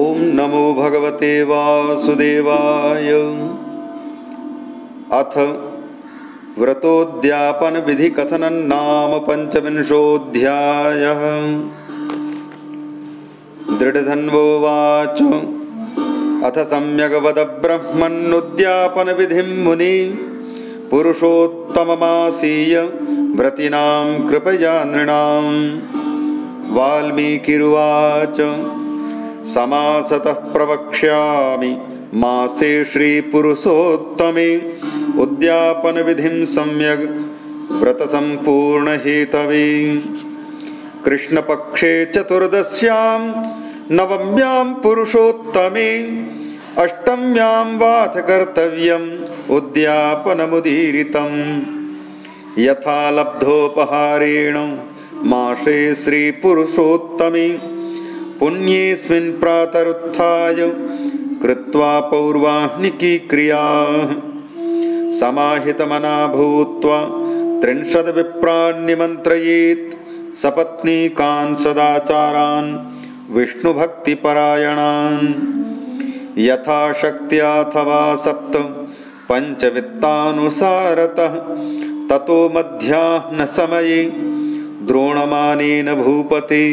ॐ नमो भगवते वासुदेवाय। अथ व्रतोद्यापनविधिकथनं नाम पञ्चविंशोऽध्यायः। दृढधन्वोवाच। अथ सम्यग्वदब्रह्मन्नुद्यापनविधिं मुनि पुरुषोत्तममासीय व्रतिनां कृपया नृणां वाल्मीकिरुवाच समासतः प्रवक्ष्यामि। मासे श्रीपुरुषोत्तमे। उद्यापनविधिं सम्यग् व्रतसम्पूर्णहेतवे। कृष्णपक्षे चतुर्दश्यां नवम्यां पुरुषोत्तमे। अष्टम्यां वाथ कर्तव्यम् उद्यापनमुदीरितं यथा लब्धोपहारेण मासे श्रीपुरुषोत्तमे पुण्येऽस्मिन् प्रातरुत्थाय कृत्वा पौर्वाह्निकीक्रिया। समाहितमना भूत्वा त्रिंशद्विप्रान् निमन्त्रयेत् सपत्नीकान् सदाचारान् विष्णुभक्तिपरायणान्। यथाशक्त्याथवा सप्त पञ्चवित्तानुसारतः ततो मध्याह्नसमये द्रोणमानेन भूपते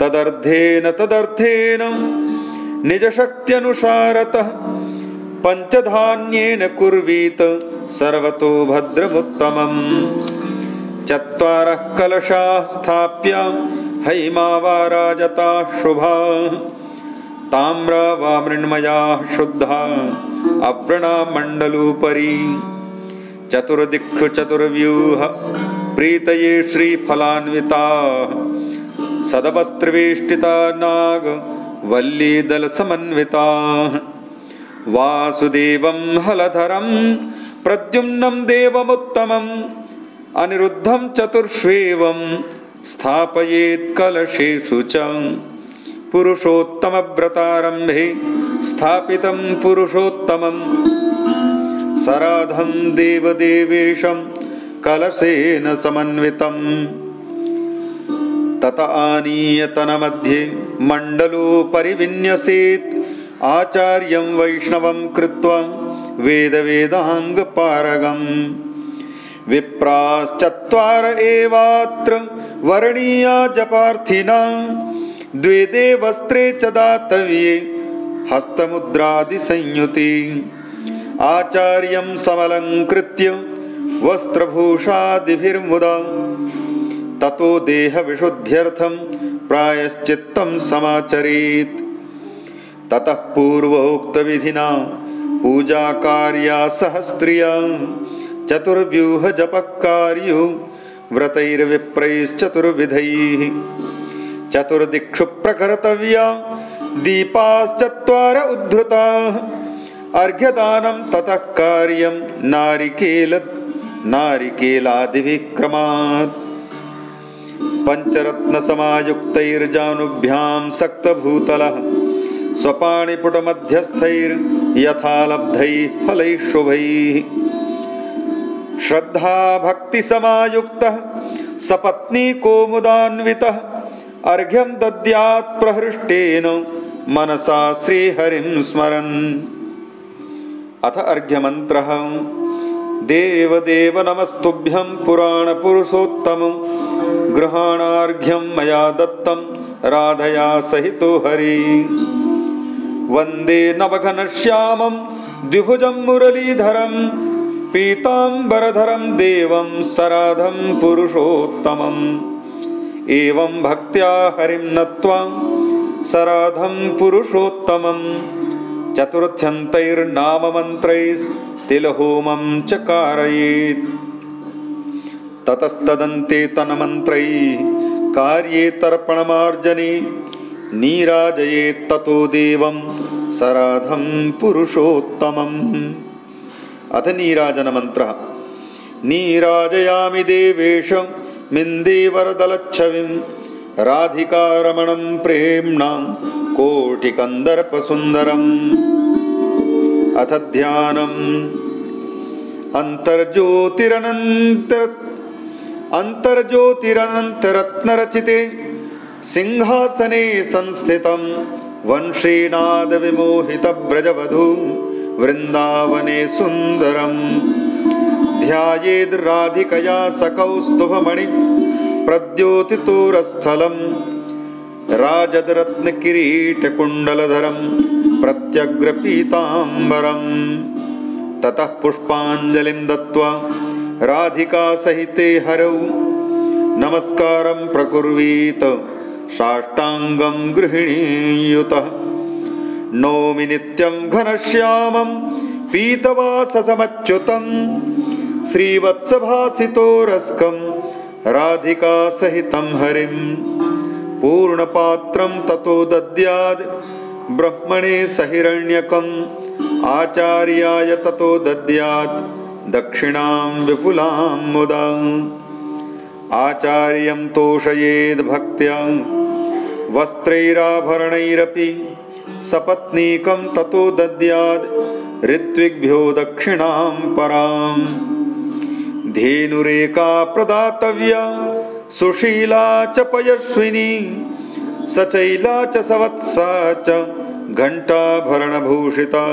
तदर्थेन तदर्थेन निजशक्त्यनुसारतः पञ्चधान्येन कुर्वीत सर्वतो भद्रमुत्तमम्। चत्वारः कलशाः स्थाप्य हैमा वा राजता शुभा। ताम्रा वा मृण्मयाः शुद्धा अव्रणामण्डलोपरि चतुर्दिक्षु चतुर्व्यूह प्रीतये श्रीफलान्विताः सदवस्त्रवेष्टिता नाग वल्लीदलसमन्विताः वासुदेवं हलधरं प्रद्युम्नं देवमुत्तमम् अनिरुद्धं चतुर्ष्वेवं स्थापयेत् कलशेषु च। पुरुषोत्तमव्रतारम्भे स्थापितं पुरुषोत्तमं। सराधं देवदेवेशं कलशेन समन्वितम् तत आनीयतनमध्ये मण्डलोपरि विन्यसेत् आचार्यं वैष्णवं कृत्वा वेदवेदाङ्गपारगम्। विप्राश्चत्वार एवात्र वर्णीया जपार्थिनां। द्वे देवस्त्रे च दातव्ये हस्तमुद्रादिसंयुति। आचार्यं समलङ्कृत्य वस्त्रभूषादिभिर्मुदा ततो देहविशुद्ध्यर्थं प्रायश्चित्तं समाचरेत्। ततः पूर्वोक्तविधिना पूजाकार्या सहस्त्रिया चतुर्व्यूहजपः कार्यो व्रतैर्विप्रैश्चतुर्विधैः। चतुर्दिक्षु प्रकर्तव्या दीपाश्चत्वार उद्धृताः। अर्घ्यदानं ततः कार्यं नारिकेल नारिकेलादिविक्रमात् पञ्चरत्नसमायुक्तैर्जानुभ्यां सक्तभूतलः स्वपाणिपुटमध्यस्थैर्यथा लब्धैः फलैः शुभैः श्रद्धाभक्तिसमायुक्तः सपत्नीकोमुदान्वितः अर्घ्यं दद्यात् प्रहृष्टेन मनसा श्रीहरिं स्मरन्। अथ अर्घ्यमन्त्रः। देवदेव नमस्तुभ्यं पुराणपुरुषोत्तमं गृहाणार्घ्यं मया दत्तं राधया सहितो हरि। वन्दे नवघनश्यामं द्विभुजं मुरलीधरं पीताम्बरधरं देवं सराधं पुरुषोत्तमम्। एवं भक्त्या हरिं नत्वा सराधं पुरुषोत्तमं चतुर्थ्यन्तैर्नाममन्त्रैस्तिलहोमं च कारयेत् ततस्तदन्ते तन्मन्त्रैः कार्ये तर्पणमार्जने नीराजयेत्ततो देवं सराधं पुरुषोत्तमम्। अथ नीराजनमन्त्रः। नीराजयामि देवेश मिन्देवरदलच्छविं राधिकारमणं प्रेम्णां कोटिकन्दर्पसुन्दरम्। अथ ध्यानम्। अन्तर्ज्योतिरनन्तर अन्तर्ज्योतिरनन्तरत्नरचिते सिंहासने संस्थितं वंशीनादविमोहितव्रजवधू वृन्दावने सुन्दरम्। ध्यायेद्राधिकया सकौस्तुभमणि प्रद्योतितोरस्थलम्। राजदरत्नकिरीटकुण्डलधरं प्रत्यग्रपीताम्बरम्। ततः पुष्पाञ्जलिं दत्त्वा राधिकासहिते हरौ। नमस्कारं प्रकुर्वीत साष्टाङ्गं गृहिणीयुतः। नौमि नित्यं घनश्यामं पीतवाससमच्युतं श्रीवत्सभासितोरस्कं राधिकासहितं हरिं। पूर्णपात्रं ततो दद्याद् ब्रह्मणे सहिरण्यकम् आचार्याय ततो दद्यात् दक्षिणां विपुलां मुदा। आचार्यं तोषयेद्भक्त्या वस्त्रैराभरणैरपि सपत्नीकं ततो दद्याद् ऋत्विग्भ्यो दक्षिणां पराम्। धेनुरेका प्रदातव्या सुशीला च पयस्विनी सचैला च सवत्सा च घण्टाभरणभूषिता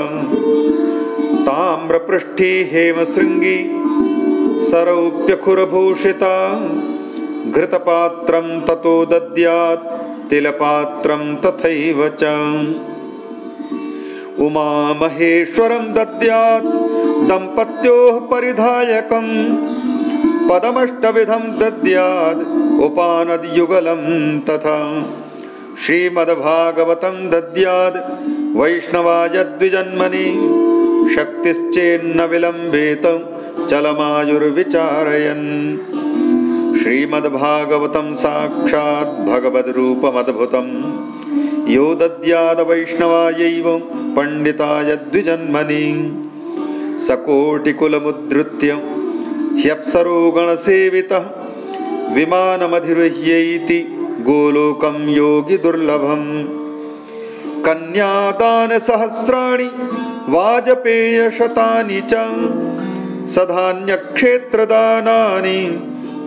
ताम्रपृष्ठी हेमशृङ्गी सरौप्यखुरभूषिता घृतपात्रं ततो दद्यात् तिलपात्रं तथैव च। उमामहेश्वरं दद्यात् दम्पत्योः परिधायकं पदमष्टविधं दद्याद् उपानद्युगलं तथा। श्रीमद्भागवतं दद्याद् वैष्णवाय द्विजन्मनि शक्तिश्चेन्न विलम्बेत चलमायुर्विचारयन्। श्रीमद्भागवतं साक्षात् भगवद्रूपमद्भुतं यो दद्यादवैष्णवायैव पण्डिताय द्विजन्मनि। सकोटिकुलमुद्धृत्य ह्यप्सरोगणसेवितः विमानमधिरुह्यैति गोलोकं योगिदुर्लभम्। कन्यादानसहस्राणि वाजपेयशतानि च सधान्यक्षेत्रदानानि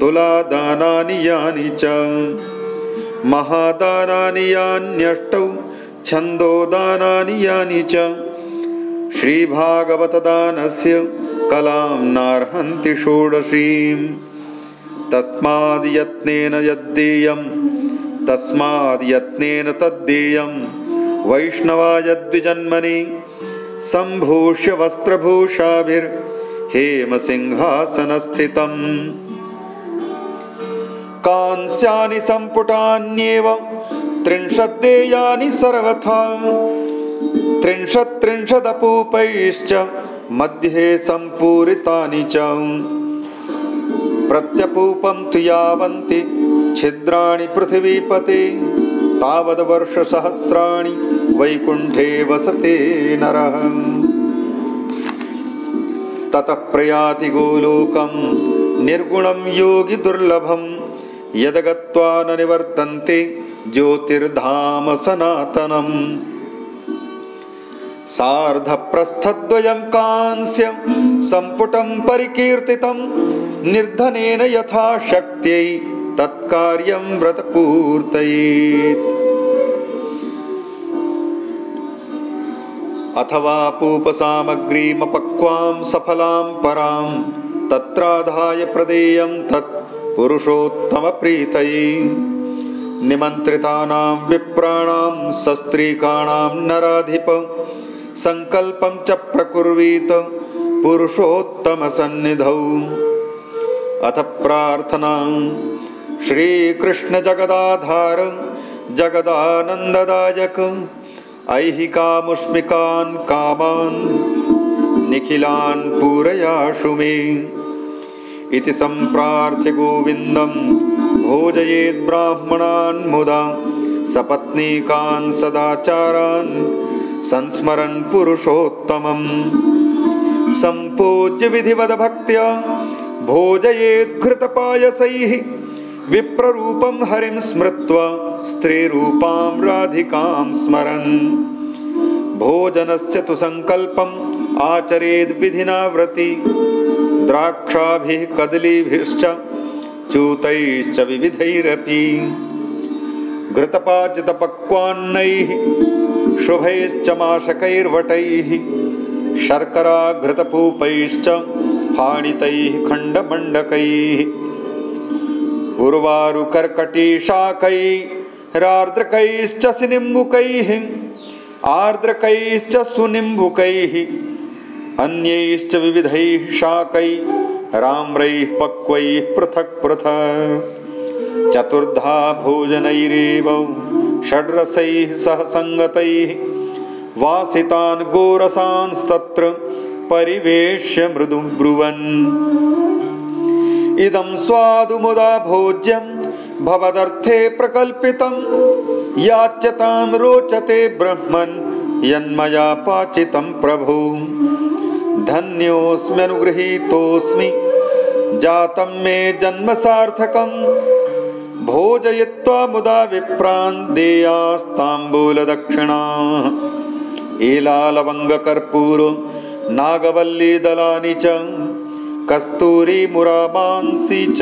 तुलादानानि यानि च। महादानानि यान्यष्टौ छन्दोदानानि यानि च। श्रीभागवतदानस्य कलां नार्हन्ति षोडशीम्। तस्माद्यत्नेन यद्देयं तस्माद्यत्नेन तद्देयं वैष्णवाय द्विजन्मनि सम्भूष्य वस्त्रभूषाभिर्हेमसिंहासनस्थितम् कांस्यानि सम्पुटान्येव त्रिंशद्देयानि सर्वथा। त्रिंशत् त्रिंशदपूपैश्च मध्ये सम्पूरितानि च। प्रत्यपूपं तु यावन्ति छिद्राणि पृथिवीपते तावद्वर्षसहस्राणि वैकुण्ठे वसते नरः। ततः प्रयाति गोलोकं निर्गुणं योगिदुर्लभं यद्गत्वा न निवर्तन्ते ज्योतिर्धाम सनातनम् सार्धप्रस्थद्वयं कांस्य सम्पुटं परिकीर्तितं निर्धनेन यथा शक्त्यै तत्कार्यं व्रतपूर्तयेत् अथवा पूपसामग्रीमपक्वां सफलां परां तत्राधाय प्रदेयं तत् पुरुषोत्तमप्रीतये। निमन्त्रितानां विप्राणां सस्त्रीकाणां नराधिप सङ्कल्पं च प्रकुर्वीत पुरुषोत्तमसन्निधौ। अथ प्रार्थना श्रीकृष्णजगदाधार जगदानन्ददायक ऐहिकामुष्मिकान् कामान् निखिलान् पूरयाशु मे। इति सम्प्रार्थ्य गोविन्दं भोजयेद्ब्राह्मणान् मुदा सपत्नीकान् सदाचारान् संस्मरन् पुरुषोत्तमम्। सम्पूज्य विधिवदभक्त्या भोजयेद्घृतपायसैः विप्ररूपं हरिं स्मृत्वा स्त्रीरूपां राधिकां स्मरन्। भोजनस्य तु सङ्कल्पम् आचरेद्विधिना व्रति द्राक्षाभिः कदलीभिश्च चूतैश्च विविधैरपि। घृतपाचितपक्वान्नैः शुभैश्च माशकैर्वटैः शर्कराघृतपूपैश्च फाणितैः खण्डमण्डकैः उर्वारुकर्कटीशाकैरार्द्रकैश्च सुनिम्बुकैः आर्द्रकैश्च सुनिम्बुकैः अन्यैश्च विविधैः शाकैः राम्रैः पक्वैः पृथक् पृथक्। चतुर्धा भोजनैरेव षड्रसैः सह सङ्गतैः वासितान् गोरसांस्तत्र परिवेश्य मृदु ब्रुवन् इदं स्वादुमुदा भोज्यं भवदर्थे प्रकल्पितं। याच्यतां रोचते ब्रह्मन् यन्मया पाचितं प्रभु। धन्योऽस्म्यनुगृहीतोऽस्मि जातं मे जन्म सार्थकम् भोजयित्वा मुदा विप्रान् देयास्ताम्बूलदक्षिणा। एलालवङ्गकर्पूर नागवल्लीदलानि च कस्तूरीमुरामांसि च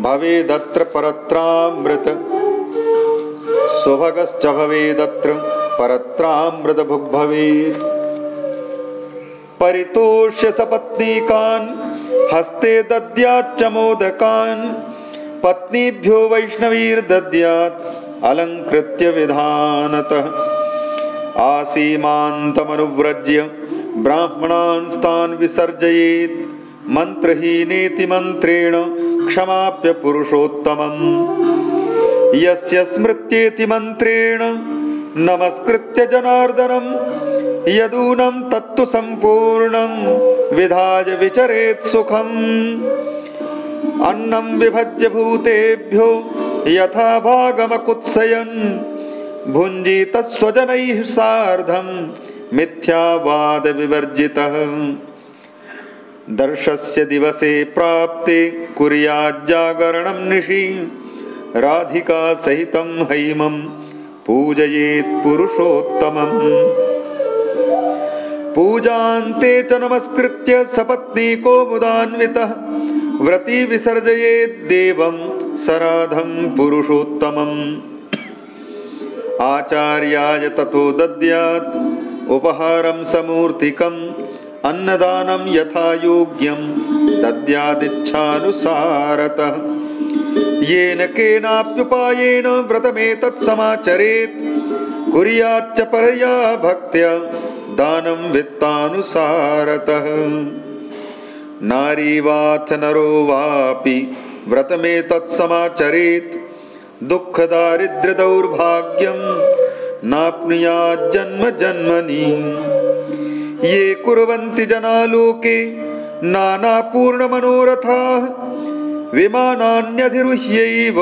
भवेदत्र परत्रामृत सुभगश्च भवेदत्र परत्रामृतभुग् भवेत् परितोष्य सपत्नीकान् हस्ते दद्याच्च मोदकान् पत्नीभ्यो वैष्णवीर्दद्यात् अलङ्कृत्य विधानतः। आसीमान्तमनुव्रज्य ब्राह्मणान्स्तान् विसर्जयेत् मन्त्रहीनेति मन्त्रेण क्षमाप्य पुरुषोत्तमम्। यस्य स्मृत्येति मन्त्रेण नमस्कृत्य जनार्दनं यदूनं तत्तु सम्पूर्णं विधाय विचरेत् सुखम्। अन्नं विभज्य भूतेभ्यो यथा भागमकुत्सयन् भुञ्जीतस्वजनैः सार्धं मिथ्यावादविवर्जितः दर्शस्य दिवसे प्राप्ते कुर्याज्जागरणं निशि। राधिकासहितं हैमं पूजयेत् पुरुषोत्तमम्। पूजान्ते च नमस्कृत्य सपत्नीको मुदान्वितः व्रती विसर्जयेद्देवं सराधं पुरुषोत्तमम्। आचार्याय ततो दद्यात् उपहारं समूर्तिकम् अन्नदानं यथा योग्यं दद्यादिच्छानुसारतः। येन केनाप्युपायेन व्रतमेतत् समाचरेत्। कुर्याच्च परया भक्त्या दानं वित्तानुसारतः। नारी वाथ नरो वापि व्रतमेतत्समाचरेत् दुःखदारिद्र्यदौर्भाग्यं नाप्नुयाज्जन्म जन्मनि ये कुर्वन्ति जनालोके नानापूर्णमनोरथाः विमानान्यधिरुह्यैव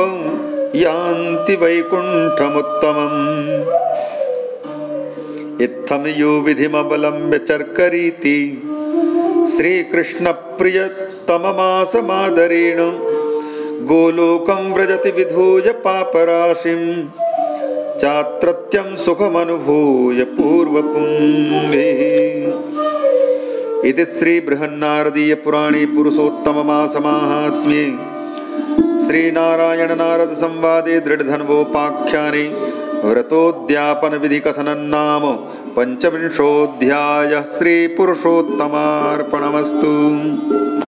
यान्ति वैकुण्ठमुत्तमम्। इत्थं यो विधिमवलम्ब्य चर्करीति श्रीकृष्णप्रियतममासमादरेण गोलोकं व्रजति विधूय पापराशिं चात्रत्यं सुखमनुभूय पूर्वपुम्भे इति श्रीबृहन्नारदीयपुराणे पुरुषोत्तममासमाहात्म्ये श्रीनारायणनारदसंवादे दृढधन्वोपाख्याने व्रतोद्यापनविधिकथनं नाम पञ्चविंशोऽध्यायः श्रीपुरुषोत्तमार्पणमस्तु